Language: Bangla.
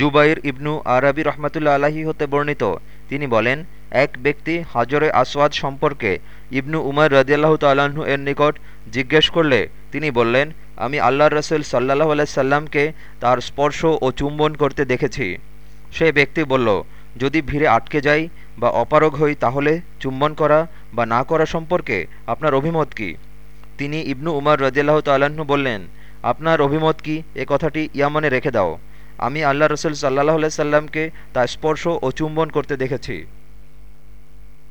জুবাইর ইবনু আরবি রহমতুল্লা আলাহি হতে বর্ণিত। তিনি বলেন, এক ব্যক্তি হাজরে আসওয়াদ সম্পর্কে ইবনু উমর রদিয়াল্লাহ তাল্লাহ্ন এর নিকট জিজ্ঞেস করলে তিনি বললেন, আমি আল্লাহ রসুল সাল্লাহ আলাইসাল্লামকে তার স্পর্শ ও চুম্বন করতে দেখেছি। সে ব্যক্তি বলল, যদি ভিড়ে আটকে যাই বা অপারগ হই তাহলে চুম্বন করা বা না করা সম্পর্কে আপনার অভিমত কি? তিনি ইবনু উমর রদিয়াল্লাহ তাল্লাহ্ন বললেন, আপনার অভিমত কি? এ কথাটি ইয়ামানে রেখে দাও। আমি আল্লাহ রসুল সাল্লাহ সাল্লামকে তা স্পর্শ ও চুম্বন করতে দেখেছি।